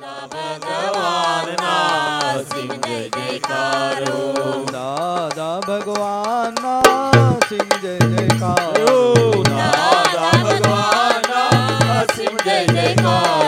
દાદા ભગવાન સિંહ જય જયકાર. દાદા ભગવાન સિંહ જય જયકાર.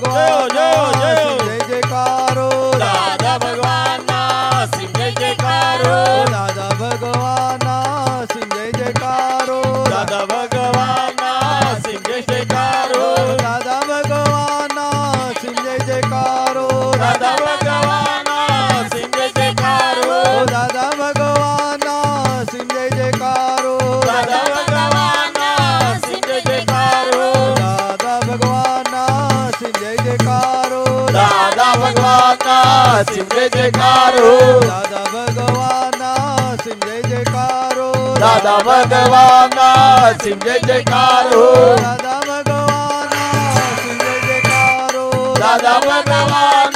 Có 加油 જયકારો. દાદા ભગવાનના સિંહ જય જયકારો. દાદા ભગવાનના સિંહ જય જયકારો. દાદા ભગવાનના સિંહ જય જયકારો. દાદા ભગવાનના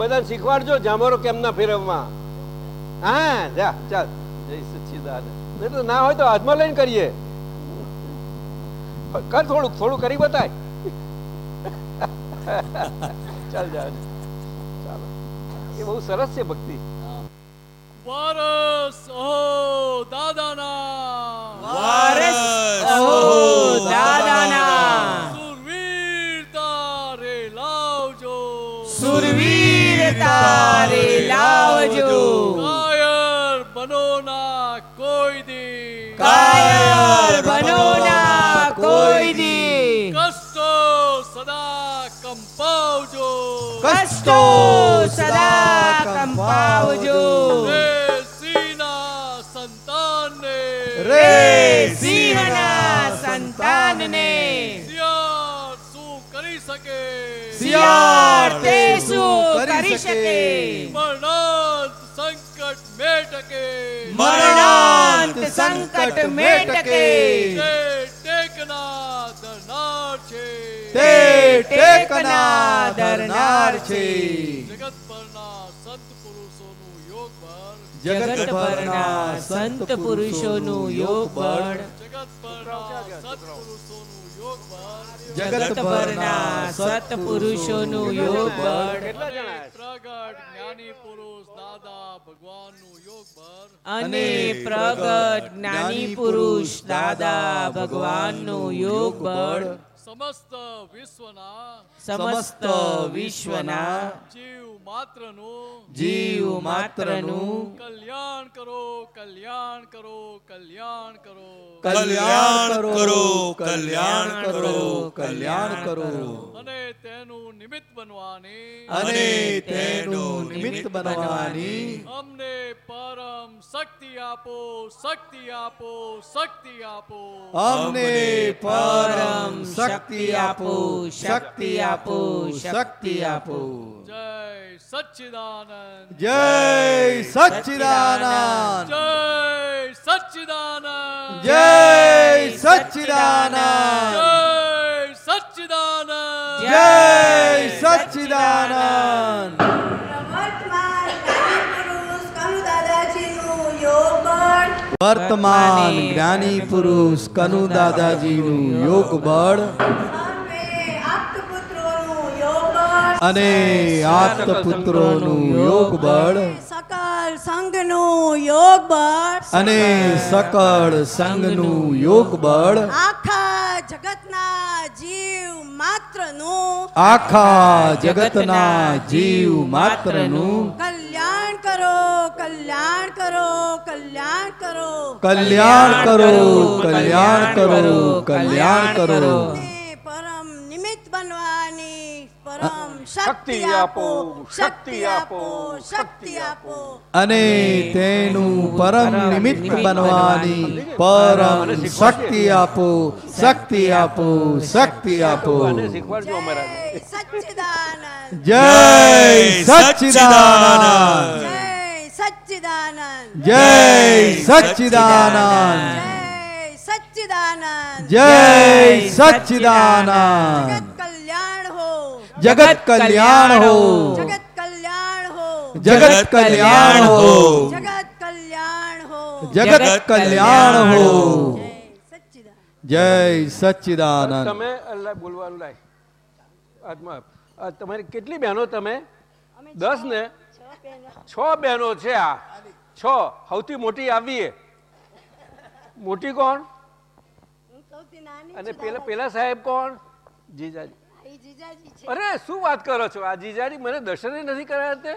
આ બધાને શીખવાડજો જામરો કેમ ના ફેરવવા. હા જા ચાલ. જય સચ્ચિદાનંદ. નહીં તો ના હોય તો હાથમાં લઈને કરીએ. કર થોડુંક થોડું કરી બતાય. ચાલ જા ચાલો. એ બહુ સરસ છે ભક્તિ. વારસ ઓ દાદાના. વારસ ઓ દાદાના. સુરવીરતા રે લાવજો. સુરવીરતા રે લાવજો કાયર બનોના કોઈ દી કાયર બનો ના કોઈ દી કષ્ટો સદા કંપાવજો કષ્ટો સદા કંપાવજો રે સિંહના સંતાનને રે શિયાળ તે શું કરી શકે મરણાંત સંકટ મેટકે મરણાંત સંકટ મેટકે તે ટેકના ધરનાર છે તે ટેકના ધરનાર છે જગત પરના સંત પુરુષોનું યોગ બળ જગત પરના સંત પુરુષોનું યોગ બળ જગત પરના સત પુરુષોનું યોગ બળ જગત પરના સત પુરુષોનું યોગ બળ પ્રગટ જ્ઞાની પુરુષ દાદા ભગવાનનું યોગ બળ અને પ્રગટ જ્ઞાની પુરુષ દાદા ભગવાનનું યોગ બળ સમસ્ત વિશ્વના સમસ્ત વિશ્વના જીવ માત્રનું જીવ માત્રનું કલ્યાણ કરો કલ્યાણ કરો કલ્યાણ કરો કલ્યાણ કરો કલ્યાણ કરો કલ્યાણ કરો અને તેનું નિમિત્ત બનવાની. અને તેનું નિમિત્ત બનવાની. અમને પરમ શક્તિ આપો શક્તિ આપો શક્તિ આપો. અમને પરમ શક્તિ આપો શક્તિ આપો શક્તિ આપો. જય સચ્ચિદાનંદ. જય સચ્ચિદાનંદ. જય સચ્ચિદાનંદ. જય સચ્ચિદાનંદ. જય સચ્ચિદાનંદ જય સચ્ચિદાનંદ. વર્તમાન જ્ઞાની પુરુષ કનુ દાદાજીનું યોગ બળ. અને આપ્ત પુત્રોનું યોગ બળ. સકળ સંઘનું યોગ બળ. અને સકળ સંઘનું યોગ બળ. આખા જગતના જીવ માત્રનું આખા જગતના જીવ માત્રનું કલ્યાણ કરો કલ્યાણ કરો કલ્યાણ કરો. કલ્યાણ કરો કલ્યાણ કરો કલ્યાણ કરો. પરમ નિમિત્ત બનવાની પરમ શક્તિ આપો શક્તિ આપો શક્તિ આપો. અને તેનું પરમ નિમિત્ત બનવાની પરમ શક્તિ આપો શક્તિ આપો શક્તિ આપો. જય સચ્ચિદાનંદ. જય સચ્ચિદાનંદ. જય સચ્ચિદાનંદ. જય સચ્ચિદાનંદ. જગત કલ્યાણ હો. જગત કલ્યાણ હો. જગત કલ્યાણ હો. જગત કલ્યાણ હો. જગત કલ્યાણ હો. જય સચ્ચિદાનંદ. તમે અલ્લાહ બોલવાનું લાય. આત્મા. તમારી કેટલી બહેનો તમે? દસ ને? છ બહેનો. છે આ. છ. સૌથી મોટી આવીએ. મોટી કોણ? અને પેલા પેલા સાહેબ કોણ? જીજાજી. એ જીજાજી છે. અરે શું વાત કરો છો? આ જીજાજી મને દર્શન નથી કરાયા તે?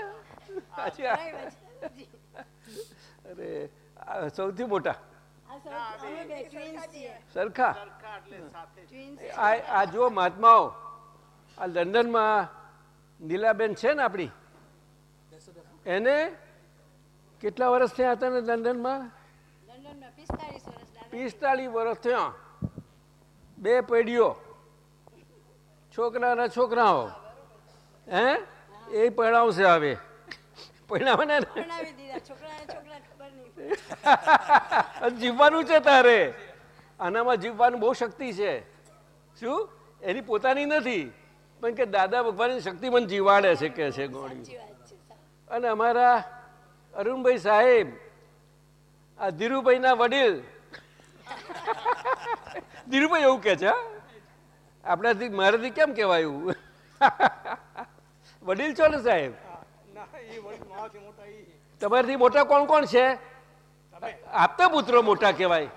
અરે સૌથી મોટા. સરખા આ આ જો મહાત્માઓ. આ લંડનમાં નીલાબેન છે ને આપણી? એને કેટલા વર્ષ થયા હતા ને લંડનમાં? લંડનમાં 45 વર્ષ પિસ્તાળીસ વર્ષ થયા. બે પેઢીઓ. છોકરાના છોકરાઓ. હે? એ પરણાવશે હવે. પરણાવે ને? ભણાવી દીધા. છોકરાને છોકરા ખબર નહીં અને જીવવાનું છે તારે. આનામાં જીવવાનું બહુ શક્તિ છે. શું? એની પોતાની નથી. પણ કે દાદા ભગવાનની શક્તિ મને જીવાડે છે કે છે ગોળી અને અમારા અરુણભાઈ સાહેબ આ ધીરુભાઈના વડીલ. ધીરુભાઈ એવું કે છે હા? આપણાથી મારાથી કેમ કહેવાયું? વડીલ છો ને સાહેબ? તમારાથી મોટા કોણ કોણ છે? આપતા પુત્રો મોટા કહેવાય.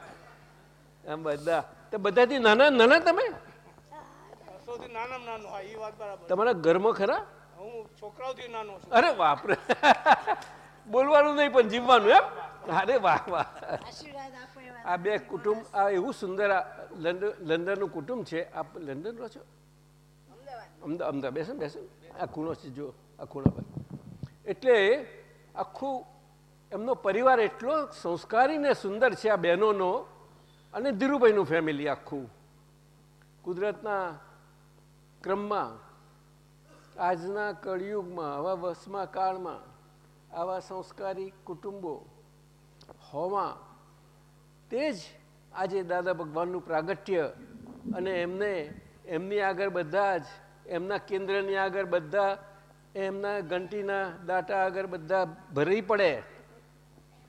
એમ બધા. તો બધાથી નાના નાના તમે? સૌથી નાનામાં એ વાત બરાબર. તમારા ઘરમાં ખરા? હું છોકરાઓથી નાનો અરે બાપરે. બોલવાનું નહીં પણ જીવવાનું એમ? અરે વાહ વાહ. આ બે કુટુંબ, આ એવું સુંદર આ લંડન લંડનનું કુટુંબ છે. આપ લંડન રહો છો? અમદાવાદ. બેસો બેસો આ ખૂણો છે જો આ ખૂણા પર. એટલે આખું એમનો પરિવાર એટલો સંસ્કારી ને સુંદર છે આ બહેનોનો અને ધીરુભાઈનું ફેમિલી આખું. કુદરતના ક્રમમાં, આજના કળિયુગમાં, આવા વસમા કાળમાં, આવા સંસ્કારી કુટુંબો હોવા તે જ આજે દાદા ભગવાનનું પ્રાગટ્ય અને એમને એમની આગળ બધા જ, એમના કેન્દ્રની આગળ બધા, એમના ઘંટીના દાટા આગળ બધા ભરી પડે.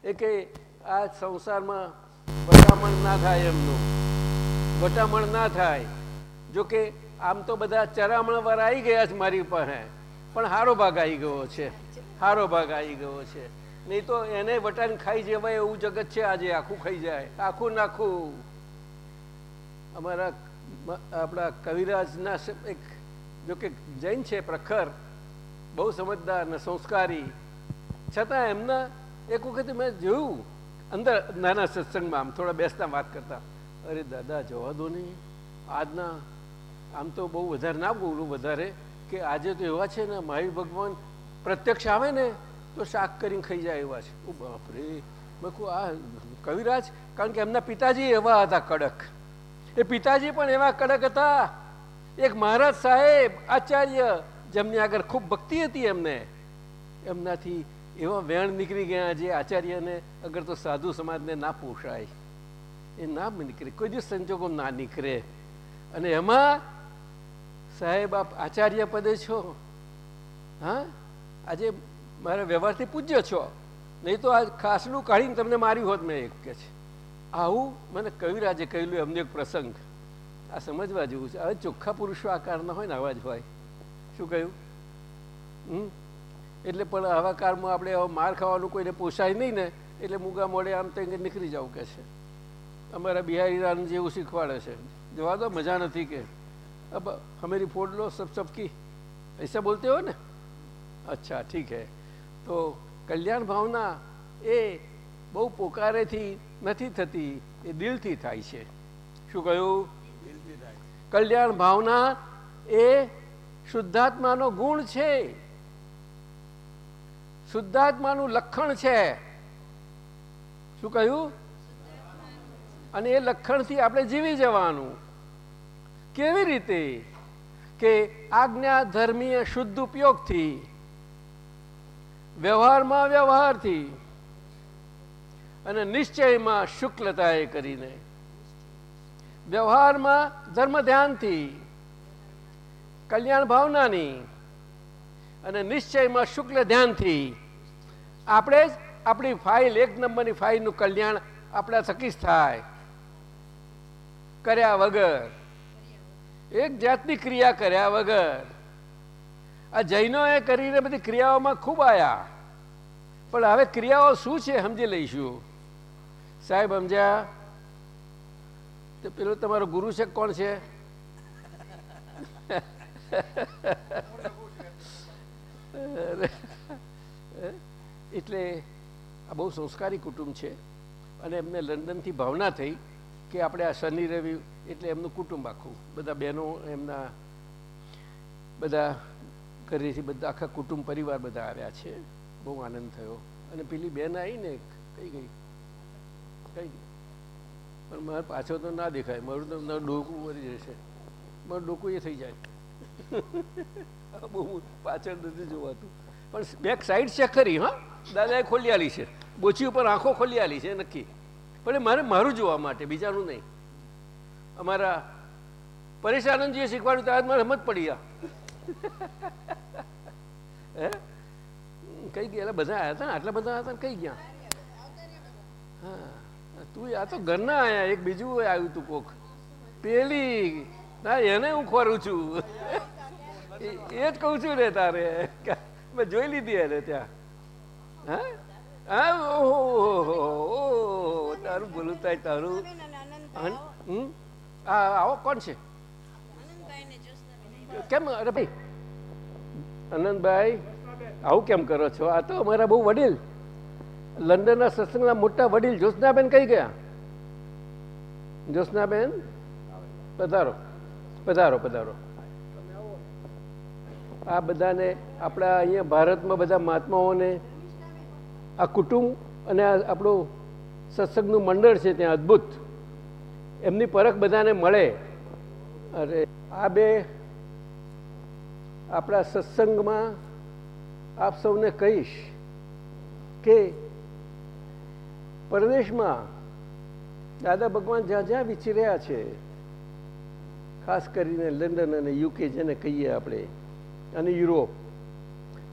એ કે આ સંસારમાં વટામણ ના થાય એમનું. વટામણ ના થાય. જોકે આમ તો બધા ચરામણવાળા આવી ગયા છે મારી પાસે. પણ હારો ભાગ આવી ગયો છે. હારો ભાગ આવી ગયો છે. નહીં તો એને વટાણ ખાઈ જવાય એવું જગત છે આજે, આખું ખાઈ જાય. આખું નાખું અમારા આપણા કવિરાજના એક, જો કે જૈન છે પ્રખર, બહુ સમજદાર ને સંસ્કારી. છતાં એમના એક વખતે મેં જોયું, અંદર નાના સત્સંગમાં આમ થોડા બેસતા વાત કરતા, અરે દાદા, જવા દો નહીં આજના, આમ તો બહુ વધારે ના બોલું વધારે, કે આજે તો એવા છે ને, મહાવીર ભગવાન પ્રત્યક્ષ આવે ને તો શાક કરીને ખાઈ જાય એવા છે. ઓ બાપરે. મેં કહું, આ કવિરાજ, કારણ કે એમના પિતાજી એવા હતા કડક. એ પિતાજી પણ એવા કડક હતા. એક મહારાજ સાહેબ, આચાર્ય, જેમની આગળ ખૂબ ભક્તિ હતી એમને. એમનાથી એવા વેણ નીકળી ગયા જે આચાર્યને અગર તો સાધુ સમાજને ના પોષાય. એ ના નીકળે. કોઈ દિવસ સંજોગો ના નીકળે. અને એમાં સાહેબ, આપ આચાર્ય પદે છો. હા? આજે મારે વ્યવહારથી પૂજ્ય છો. નહીં તો આ ખાસલું કાઢીને તમને માર્યું હોત મેં એક કે છે. આવું મને કવિરાજે કહેલું અમને એક પ્રસંગ. આ સમજવા જેવું છે. હવે ચોખ્ખા પુરુષો આકારના હોય ને આવા જ હોય. શું કહ્યું? હમ? એટલે પણ આવા કારમાં આપણે માર ખાવાનું કોઈને પોસાય નહીં ને, એટલે મૂગા મોડે આમ તે નીકળી જવું કે છે. અમારા બિહારી રામ જેવું શીખવાડે છે. જવા દો, મજા નથી કે. અબ, હમેરી ફોડ લો, સબ સબકી એસા બોલતે હો ને? અચ્છા, ઠીક હૈ. તો કલ્યાણ ભાવના એ બહુ પોકારેથી નથી થતી એ દિલથી થાય છે. શું કહ્યું? કલ્યાણ ભાવના એ શુદ્ધાત્માનો ગુણ છે. શુદ્ધાત્માનું લક્ષણ છે. શું કહ્યું? અને એ લક્ષણથી આપણે જીવી જવાનું. કેવી રીતે? કે આજ્ઞા ધર્મીય શુદ્ધ ઉપયોગથી વ્યવહારમાં વ્યવહારથી અને નિશ્ચયમાં શુક્લતાએ કરીને. વ્યવહારમાં ધર્મ ધ્યાનથી કલ્યાણ ભાવનાની અને નિશ્ચયમાં શુક્લ ધ્યાનથી આપણે જ આપણી ફાઇલ, એક નંબરની ફાઇલનું કલ્યાણ આપણા થકી જ થાય. કર્યા વગર, એક જાતની ક્રિયા કર્યા વગર. આ જૈનો એ કરીને બધી ક્રિયાઓમાં ખૂબ આવ્યા પણ હવે ક્રિયાઓ શું છે સમજી લઈશું. સાહેબ, સમજ્યા? તો પેલો તમારો ગુરુ છે કોણ છે? એટલે આ બહુ સંસ્કારી કુટુંબ છે. અને એમને લંડનથી ભાવના થઈ કે આપણે આ શનિ, રવિ એટલે એમનું કુટુંબ આખું. બધા બહેનો એમના બધા ઘરેથી બધા આખા કુટુંબ પરિવાર બધા આવ્યા છે. બહુ આનંદ થયો. અને પેલી બેન આવી ને કઈ ગઈ? કઈ પણ મારે પાછો તો ના દેખાય. મારું તો ડોકું વળી જશે. મારું ડોકું એ થઈ જાય. બહુ પાછળ નથી જોવાતું. પણ બેક સાઈડ છે ખરી, હા? દાદાએ ખોલી આલી છે. બોચી ઉપર આંખો ખોલી આલી છે, નક્કી. પણ મારે મારું જોવા માટે, બીજાનું નહીં. અમારા પરેશ આનંદજીએ શીખવાડ્યું ત્યારે મારે સમજ પડી આ. હે? કઈ ગયા? બધા આવ્યા હતા આટલા બધા હતા કઈ ગયા? હા તું આ તો ઘરના આયા એક બીજું આવ્યું તું કોક. પેલી. ના એને હું ખોરું છું. એ જ કહું છું ને તારે. મેં જોઈ લીધી એને ત્યાં. હા? ઓહો તારું બોલું થાય તારું. આ આવો કોણ છે? કેમ અરે ભાઈ? આનંદભાઈ, આવું કેમ કરો છો? આ તો અમારા બહુ વડીલ. લંડનના સત્સંગના મોટા વડીલ જ્યોત્સનાબેન કઈ ગયા? જ્યોત્સનાબેન? પધારો પધારો પધારો. આ બધાને આપણા અહીંયા ભારતમાં બધા મહાત્માઓને, આ કુટુંબ અને આપણું સત્સંગનું મંડળ છે ત્યાં અદ્ભુત. એમની પરખ બધાને મળે. અરે, આ બે આપણા સત્સંગમાં આપ સૌને કહીશ કે પરદેશમાં દાદા ભગવાન જ્યાં જ્યાં વિચર્યા છે, ખાસ કરીને લંડન અને યુકે જેને કહીએ આપણે, અને યુરોપ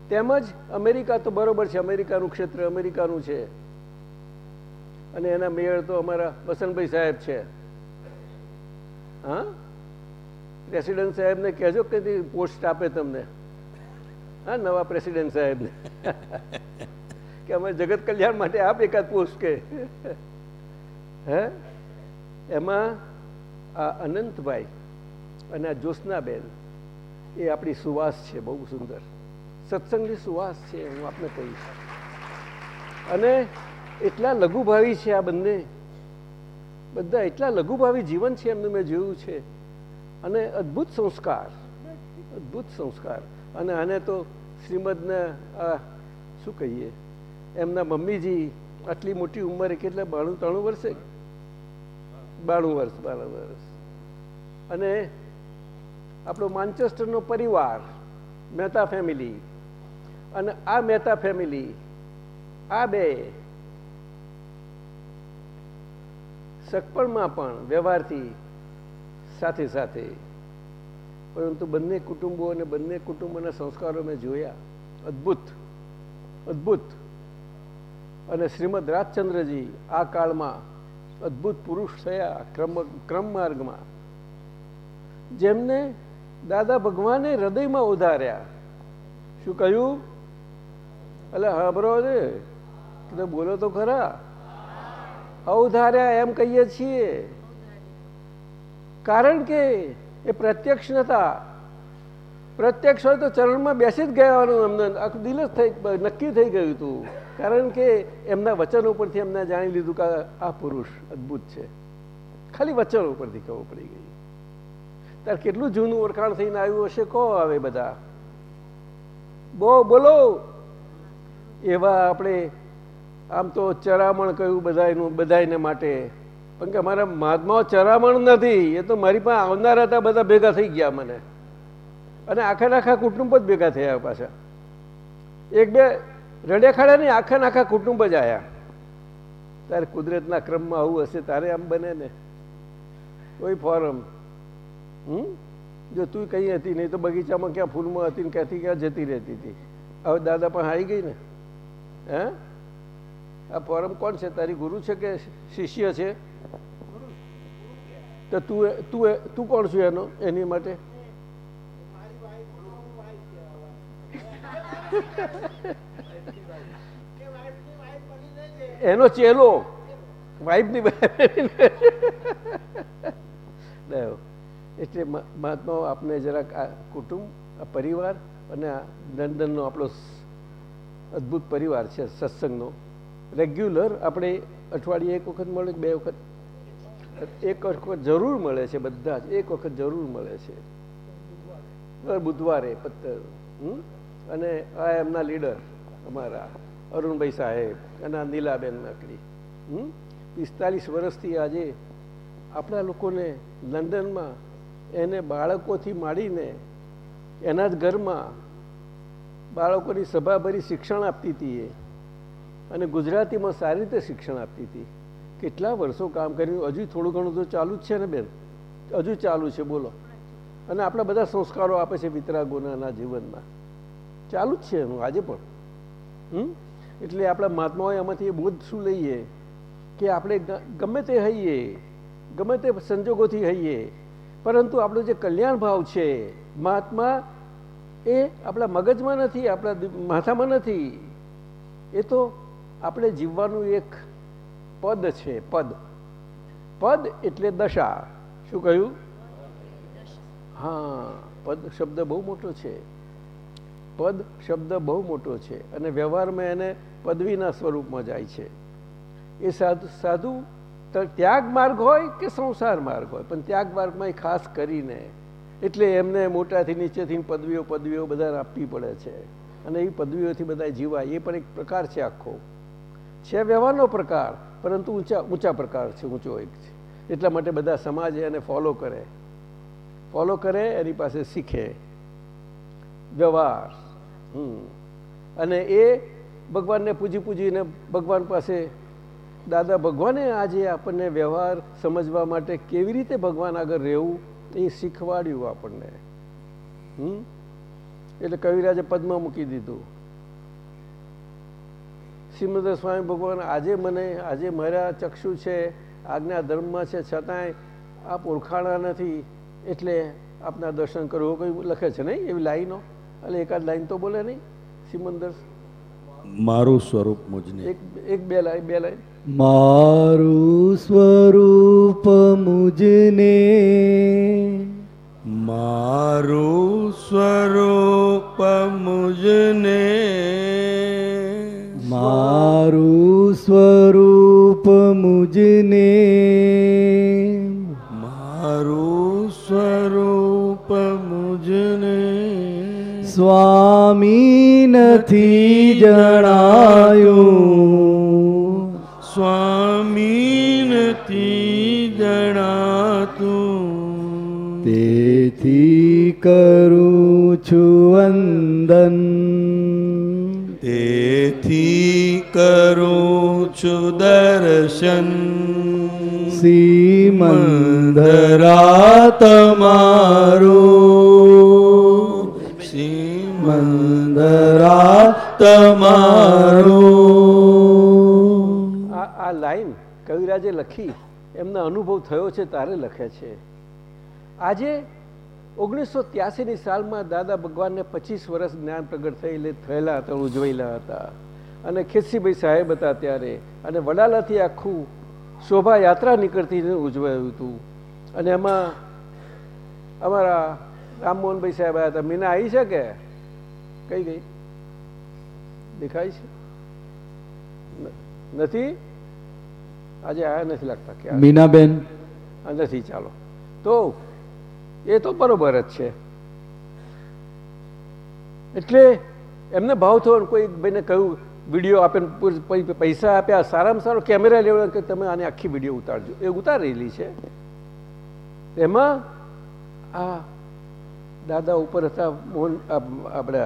તેમજ અમેરિકા તો બરોબર છે, અમેરિકાનું ક્ષેત્ર અમેરિકાનું છે. અને એના મેયર તો અમારા વસંતભાઈ સાહેબ છે. હા? પ્રેસિડેન્ટ સાહેબને કહેજો કે પોસ્ટ આપે તમને. હા, નવા પ્રેસિડેન્ટ સાહેબને. કે અમે જગત કલ્યાણ માટે આપ એકાદ પોસ્ટ કે. હે? એમાં આ અનંતભાઈ અને આ જ્યોત્સનાબેન, એ આપણી સુવાસ છે, બહુ સુંદર. સત્સંગની સુવાસ છે, હું આપને કહીશ. અને એટલા લઘુભાવી છે આ બંને. બધા એટલા લઘુભાવી જીવન છે એમનું મેં જોયું છે. અને અદ્ભુત સંસ્કાર અદ્ભુત સંસ્કાર. અને આને તો શ્રીમદને, આ, શું કહીએ? એમના મમ્મીજી આટલી મોટી ઉંમરે કેટલા? બાણું, ત્રાણું વર્ષે? બાણું વર્ષ બાણું વર્ષ. અને આપણો માન્ચેસ્ટરનો પરિવાર, મહેતા ફેમિલી. અને આ મહેતા ફેમિલી, આ બે સગપણમાં પણ વ્યવહારથી સાથે સાથે. પરંતુ બંને કુટુંબો અને બંને કુટુંબોના સંસ્કારો મેં જોયા. અદ્ભુત અદ્ભુત. અને શ્રીમદ રાજચંદ્રજી આ કાળમાં અદ્ભુત પુરુષ થયા ક્રમ ક્રમ માર્ગમાં. જેમને દાદા ભગવાને હૃદયમાં ઉધાર્યા. શું કહ્યું? એટલે હાબરો ને તમે બોલો તો ખરા. અવધાર્યા એમ કહીએ છીએ. કારણ કે એ પ્રત્યક્ષ નતા. પ્રત્યક્ષ હોય તો ચરણમાં બેસી જ ગયાનું એમને દિલ જ થઈ, નક્કી થઈ ગયું હતું. કારણ કે એમના વચનો ઉપરથી એમને જાણી લીધું કે આ પુરુષ અદ્ભુત છે. ખાલી વચનો ઉપરથી ખબર પડી ગઈ. ત્યારે કેટલું જૂનું ઓળખાણ થઈને આવ્યું હશે, કહો આવે બધા. બો, બોલો. એવા આપણે આમ તો ચરામણ કહ્યું બધાયનું બધાને માટે. પણ કે અમારા મહાત્માઓ ચરામણ નથી, એ તો મારી પાસે આવનારા હતા, બધા ભેગા થઈ ગયા મને. અને આખા આખા કુટુંબ જ ભેગા થયા પાછા. એક બે રડેખાડા ખાડા નહીં, આખા આખા કુટુંબ જ આવ્યા તારે કુદરતના ક્રમમાં આવું હશે, તારે આમ બને ને. કોઈ ફોરમ. હમ? જો તું કઈ હતી નહીં, તો બગીચામાં ક્યાં ફૂલમાં હતી ને ક્યાંથી ક્યાં જતી રહેતી હતી. હવે દાદા પણ આવી ગઈ ને. હે? આ ફોરમ કોણ છે? તારી ગુરુ છે કે શિષ્ય છે? તો તું તું તું કોણ છું એનો, એની માટે? એનો ચેલો. વાઈફની એટલે મા- મહાત્માઓ, આપને જરાક આ કુટુંબ, આ પરિવાર અને આ દંડનનો આપણો અદ્ભુત પરિવાર છે, સત્સંગનો. રેગ્યુલર આપણે અઠવાડિયે એક વખત મળે બે વખત? એક વખત જરૂર મળે છે બધા જ. એક વખત જરૂર મળે છે. બુધવારે પત્તર? અને આ એમના લીડર અમારા, અરુણભાઈ સાહેબ અને નીલાબેન નકડી? પિસ્તાલીસ વર્ષથી આજે આપણા લોકોને લંડનમાં એને બાળકોથી માંડીને એના જ ઘરમાં બાળકોની સભાભરી શિક્ષણ આપતી હતી એ. અને ગુજરાતીમાં સારી રીતે શિક્ષણ આપતી હતી. કેટલા વર્ષો કામ કર્યું? હજુ થોડું ઘણું તો ચાલુ જ છે ને બેન? હજુ ચાલુ છે, બોલો. અને આપણા બધા સંસ્કારો આપે છે વિતરાગોના જીવનમાં. ચાલુ જ છે એનું, આજે પણ. હમ? એટલે આપણા મહાત્માઓએ એમાંથી એ બોધ શું લઈએ? કે આપણે ગમે તે હઈએ, ગમે તે સંજોગોથી હઈએ, પરંતુ આપણો જે કલ્યાણ ભાવ છે, મહાત્મા એ આપણા મગજમાં નથી, આપણા માથામાં નથી. એ તો આપણે જીવવાનું એક પદ છે, પદ. પદ એટલે દશા. શું કહ્યું? હા, પદ શબ્દ બહુ મોટો છે. પદ શબ્દ બહુ મોટો છે અને વ્યવહારમાં એને પદવીના સ્વરૂપમાં જાય છે. એ સાધુ સાધુ ત્યાગ માર્ગ હોય કે સંસાર માર્ગ હોય? પણ ત્યાગ માર્ગમાં એ ખાસ કરીને. એટલે એમને મોટાથી નીચેથી પદવીઓ પદવીઓ બધા આપવી પડે છે. અને એ પદવીઓથી બધા જીવાય. એ પણ એક પ્રકાર છે આખો. છે વ્યવહારનો પ્રકાર. પરંતુ ઊંચા ઊંચા પ્રકાર છે, ઊંચો એક છે. એટલા માટે બધા સમાજ એને ફોલો કરે. ફોલો કરે, એની પાસે શીખે. વ્યવહાર. અને એ ભગવાનને પૂજી પૂજીને ભગવાન પાસે, દાદા ભગવાને આજે આપણને વ્યવહાર સમજવા માટે કેવી રીતે ભગવાન આગળ રહેવું એ શીખવાડ્યું આપણને. હમ. એટલે કવિરાજે પદમાં મૂકી દીધું. શ્રીમદ સ્વામી ભગવાન આજે મને આજે મારા ચક્ષુ છે આજ્ઞા ધર્મમાં છે છતાંય આપ ઓળખાણા નથી એટલે આપના દર્શન કરવું કંઈ લખે છે નહીં એવી લાઈનો? એટલે એકાદ લાઈન તો બોલે નહીં? સિમંદર મારું સ્વરૂપ મુજને. એક એક બે લાઈન બે લાઈન મારું સ્વરૂપ મુજને. મારું સ્વરૂપ મુજને. મારું સ્વરૂપ મુજને મારું સ્વરૂપ મુજને નથી જણાયું સ્વામી નથી જણાતું તેથી કરું છું વંદન તેથી કરું છું દર્શન. શ્રીમંદરા તમારું. મંદરા તમારું. આ આ લાઈન કવિરાજે લખી. એમનો અનુભવ થયો છે તારે લખે છે. આજે ઓગણીસો ત્યાસીની સાલમાં દાદા ભગવાનને પચીસ વર્ષ જ્ઞાન પ્રગટ થયેલે થયેલા હતા ઉજવેલા હતા. અને ખેસીભાઈ સાહેબ હતા ત્યારે. અને વડાલાથી આખું શોભાયાત્રા નીકળતી ઉજવાયું હતું. અને એમાં અમારા રામમોહનભાઈ સાહેબ આવ્યા હતા. મીના આવી છે કે? કઈ ગઈ? દેખાય છે? નથી? આજે આયા નથી લાગતા કે આ- મીનાબેન. આ નથી ચાલો. તો એ તો બરોબર જ છે. એટલે એમને ભાવ થયો કોઈ ભાઈને કહ્યું વીડિયો આપે પૈસા આપ્યા, સારામાં સારો કેમેરા લેવડે કે તમે આને આખી વીડિયો ઉતારજો. એ ઉતારેલી છે. એમાં આ દાદા ઉપર હતા, મોહન આપણે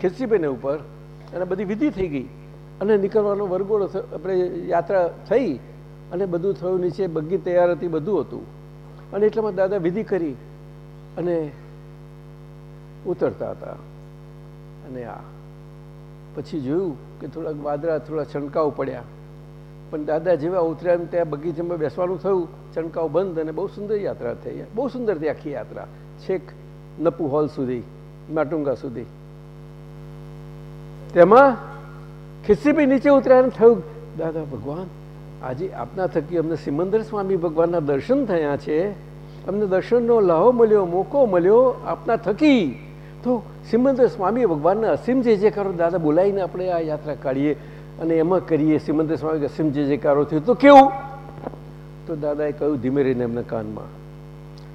ખીરસીબેન ઉપર, અને બધી વિધિ થઈ ગઈ. અને નીકળવાનો વરઘોડો આપણે યાત્રા થઈ, અને બધું થયું નીચે બગ્ગી તૈયાર હતી, બધું હતું. અને એટલામાં દાદા વિધિ કરી, અને ઉતરતા હતા. અને આ પછી જોયું કે થોડાક વાદળા, થોડા છંટકાવ પડ્યા. પણ દાદા જેવા ઉતર્યા ત્યાં બગીચામાં બેસવાનું થયું છંટકાવ બંધ અને બહુ સુંદર યાત્રા થઈ. બહુ સુંદર હતી આખી યાત્રા. છેક નપુ હોલ સુધી, માટુંગા સુધી. તેમાં ખિસ્સીભી નીચે ઉતર્યા થયું. દાદા ભગવાન, આજે આપના થકી અમને સિમંદર સ્વામી ભગવાનના દર્શન થયા છે. અમને દર્શનનો લાહો મળ્યો, મોકો મળ્યો આપના થકી. તો સિમંદર સ્વામી ભગવાનના અસીમ જે જે કરો દાદા બોલાવીને આપણે આ યાત્રા કાઢીએ અને એમાં કરીએ સિમંદર સ્વામી અસીમ જે જે કારો થયું. તો કેવું? તો દાદાએ કહ્યું, ધીમે રહીને એમના કાનમાં.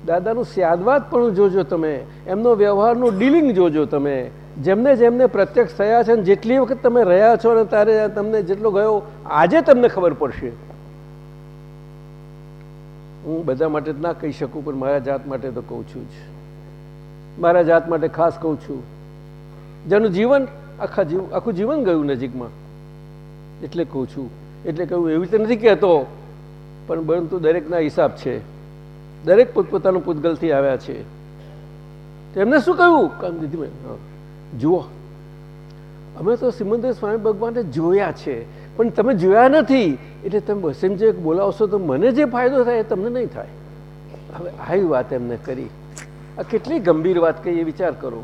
દાદાનું સ્યાદવાદ પણ જોજો તમે. એમનો વ્યવહારનું ડીલિંગ જોજો તમે. જેમને જેમને પ્રત્યક્ષ થયા છે અને જેટલી વખત તમે રહ્યા છો અને તારે તમને જેટલો ગયો, આજે તમને ખબર પડશે. હું બધા માટે જ ના કહી શકું, પણ મારા જાત માટે તો કહું છું જ. મારા જાત માટે ખાસ કહું છું. જેનું જીવન આખા જીવ, આખું જીવન ગયું નજીકમાં. એટલે કહું છું. એટલે કહું એવી રીતે નથી કહેતો, પણ પરંતુ દરેકના હિસાબ છે. દરેક પોતપોતાનું પૂતગલથી આવ્યા છે. એમને શું કહ્યું? કામ દીધી જુઓ, અમે તો સિમંદર સ્વામી ભગવાનને જોયા છે. પણ તમે જોયા નથી. એટલે તમે બસેમ જે બોલાવશો તો મને જે ફાયદો થાય એ તમને નહીં થાય. હવે આવી વાત એમને કરી. આ કેટલી ગંભીર વાત કહી એ વિચાર કરો.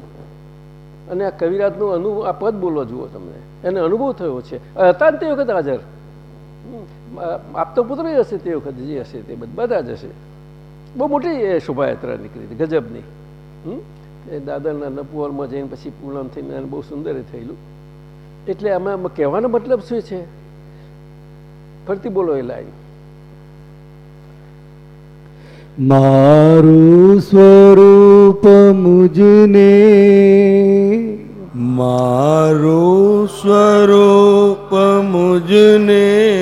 અને આ કવિરાજનો અનુભવ, આ પદ બોલો જુઓ તમને. એને અનુભવ થયો છે. હતા તે વખત હાજર? આપતો પુત્ર હશે તે વખત, જે હશે તે બધા જ હશે. બહુ મોટી શોભાયાત્રા નીકળી હતી, ગજબની? એ દાદરના નપુવરમાં જઈને પછી પૂનમ થઈને એને બહુ સુંદર થયેલું. એટલે આમાં કહેવાનો મતલબ શું છે? ફરતી બોલો એ લાઈન. મારું સ્વરૂપ મુજને મારું સ્વરૂપ મુજને.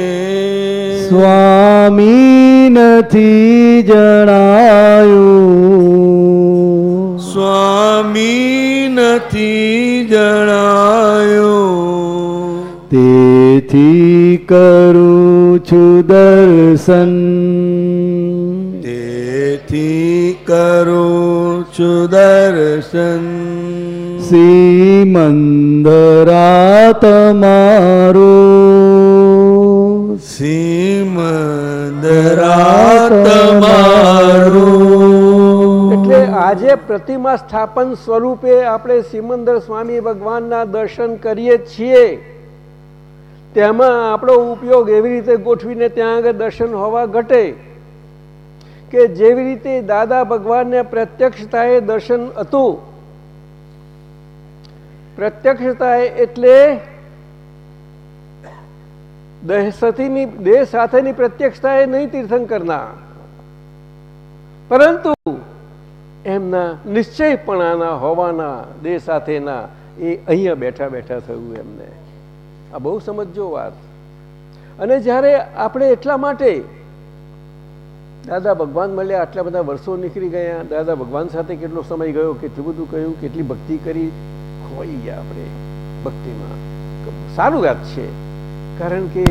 સ્વામી નથી જણાયું. સ્વામી નથી જણાયું. તેથી કરું છું દર્શન. તેથી કરું છું દર્શન. શ્રીમંદરા તમારું સિમંદરા તમારું એટલે આજે પ્રતિમા સ્થાપન સ્વરૂપે આપણે સિમંદર સ્વામી ભગવાનના દર્શન કરીએ છીએ. તેમાં આપણો ઉપયોગ એવી રીતે ગોઠવીને ત્યાં આગળ દર્શન હોવા ઘટે. કે જેવી રીતે દાદા ભગવાનને પ્રત્યક્ષતાએ દર્શન હતું. પ્રત્યક્ષતાએ એટલે દેહ સાથેની દેહ સાથેની પ્રત્યક્ષતાએ નહીં તીર્થંકરના પરંતુ એમના નિશ્ચયપણાના, હોવાના, દેહ સાથેના, એ અહીંયા બેઠા બેઠા થયું એમને. આ બહુ સમજજો વાત. અને જ્યારે આપણે એટલા માટે દાદા, ભગવાન મળ્યા, આટલા બધા વર્ષો નીકળી ગયા. દાદા, ભગવાન સાથે કેટલો સમય ગયો? કેટલું બધું કહ્યું? કેટલી ભક્તિ કરી? ખોઈ ગયા આપણે ભક્તિમાં. સારું વાત છે. કારણ કે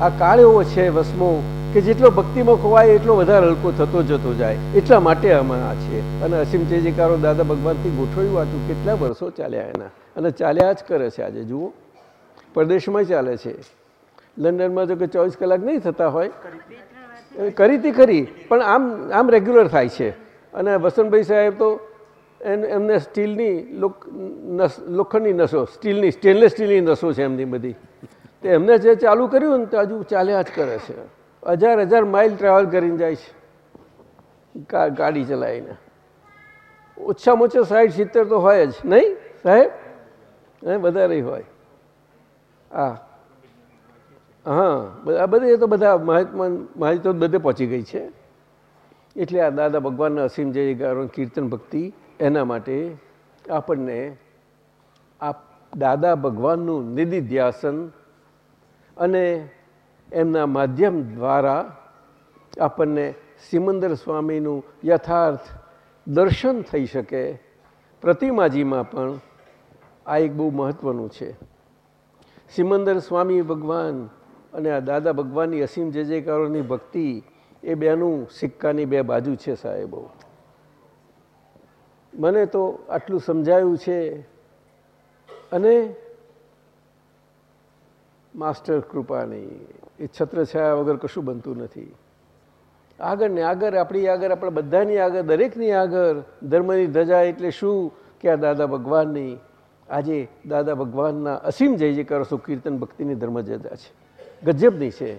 આ કાળ એવો છે, વસમો, કે જેટલો ભક્તિમાં ખોવાય, એટલો વધારે હલકો થતો જતો જાય. એટલા માટે આમાં આ છે. અને અસીમ ચેજીકારો દાદા ભગવાનથી ગોઠવ્યું હતું, કેટલા વર્ષો ચાલ્યા એના. અને ચાલ્યા જ કરે છે આજે, જુઓ. પરદેશમાં ચાલે છે. લંડનમાં જો કે ચોવીસ કલાક નહીં થતા હોય. કરી તી ખરી, પણ આમ આમ રેગ્યુલર થાય છે. અને વસંતભાઈ સાહેબ તો એમ એમને સ્ટીલની લોખંડની નસો, સ્ટીલની સ્ટેનલેસ સ્ટીલની નસો છે એમની બધી. તે એમને જે ચાલુ કર્યું ને તો હજુ ચાલ્યા જ કરે છે. હજાર હજાર માઇલ ટ્રાવેલ કરીને જાય છે. ગાડી ચલાવીને. ઓછામાં ઓછા સાઠ, સિત્તેર તો હોય જ. નહીં સાહેબ? વધારે હોય. હા. હા આ બધા તો બધા મહાત્મા મારી તો બધે પહોંચી ગઈ છે. એટલે આ દાદા ભગવાનના અસીમ જય ગારો કીર્તન ભક્તિ, એના માટે આપણને આ દાદા ભગવાનનું નિધિધ્યાસન અને એમના માધ્યમ દ્વારા આપણને સિમંદર સ્વામીનું યથાર્થ દર્શન થઈ શકે, પ્રતિમાજીમાં પણ આ એક બહુ મહત્ત્વનું છે. સિમંદર સ્વામી ભગવાન અને આ દાદા ભગવાનની અસીમ જય જયકારોની ભક્તિ એ બેનું સિક્કાની બે બાજુ છે સાહેબો. મને તો આટલું સમજાયું છે અને માસ્ટર કૃપાની એ છત્રછાયા વગર કશું બનતું નથી. આગળ ને આગળ આપણી આગળ આપણા બધાની આગળ, દરેકની આગળ ધર્મની ધજા એટલે શું કે આ દાદા ભગવાનની આજે દાદા ભગવાનના અસીમ જય જયકારો કીર્તન ભક્તિની ધર્મ જજા છે. ગજબની છે.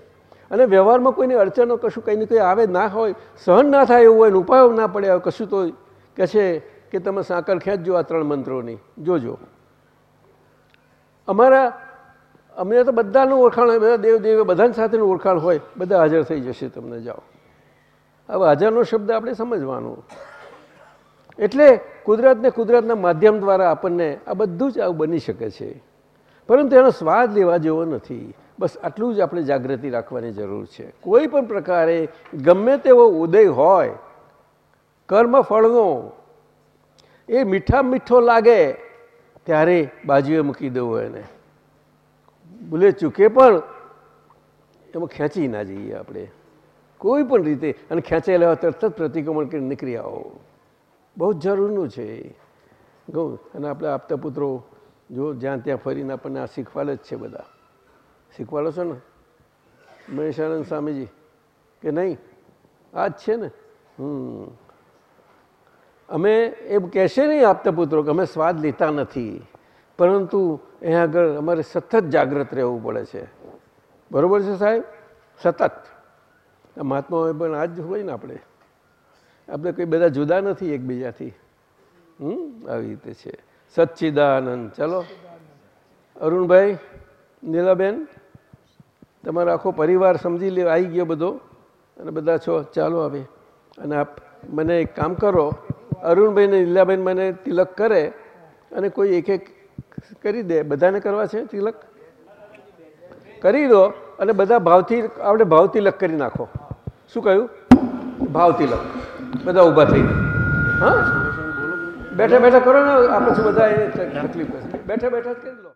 અને વ્યવહારમાં કોઈને અડચણો કશું કંઈ ને કંઈ આવે ના હોય, સહન ના થાય એવું હોય ઉપાયો ના પડે કશું તો કહે છે કે તમે સાંકળ ખેંચજો આ ત્રણ મંત્રોની. જોજો. અમારા, અમને તો બધાનું ઓળખાણ હોય, બધા દેવ દેવ બધાની સાથેનું ઓળખાણ હોય, બધા હાજર થઈ જશે તમને જાઓ. હવે હાજરનો શબ્દ આપણે સમજવાનો. એટલે કુદરતને કુદરતના માધ્યમ દ્વારા આપણને આ બધું જ આવું બની શકે છે. પરંતુ એનો સ્વાદ લેવા જેવો નથી. બસ આટલું જ આપણે જાગૃતિ રાખવાની જરૂર છે. કોઈ પણ પ્રકારે ગમે તેવો ઉદય હોય, કર્મ ફળનો, એ મીઠા મીઠો લાગે, ત્યારે બાજુએ મૂકી દેવું એને. ભૂલે ચૂકે પણ એમાં ખેંચી ના જઈએ આપણે. કોઈ પણ રીતે, અને ખેંચાયેલા તરત જ પ્રતિક્રમણ કરી નીકળી આવો. બહુ જરૂરનું છે ગૌ, અને આપણે આપતા પુત્રો, જો જ્યાં ત્યાં ફરીને આપણને આ શીખવાડે જ છે બધા. શીખવાડો છો ને? મહેશાનંદ સ્વામીજી, કે નહીં? આ જ છે ને? હમ. અમે એમ કહેશે નહીં આપતા પુત્રો કે અમે સ્વાદ લેતા નથી. પરંતુ અહીંયા આગળ અમારે સતત જાગ્રત રહેવું પડે છે. બરાબર છે સાહેબ? સતત. મહાત્મા પણ આ જ હોય ને આપણે. આપણે કંઈ બધા જુદા નથી એકબીજાથી. હમ, આવી રીતે છે. સચ્ચિદાનંદ. ચલો. અરુણભાઈ, નીલાબેન. તમારો આખો પરિવાર સમજી લે આવી ગયો બધો. અને બધા છો, ચાલો આવે અને આપ મને એક કામ કરો. અરુણભાઈ ને નીલાબેન મને તિલક કરે અને કોઈ એક એક કરી દે. બધાને કરવા છે તિલક? કરી દો અને બધા ભાવથી, આપણે ભાવ તિલક કરી નાખો. શું કહ્યું? ભાવ તિલક. બધા ઊભા થઈ હા? બેઠા બેઠા કરો ને આપણે બધા તકલીફ. બેઠા બેઠા જ કરી લો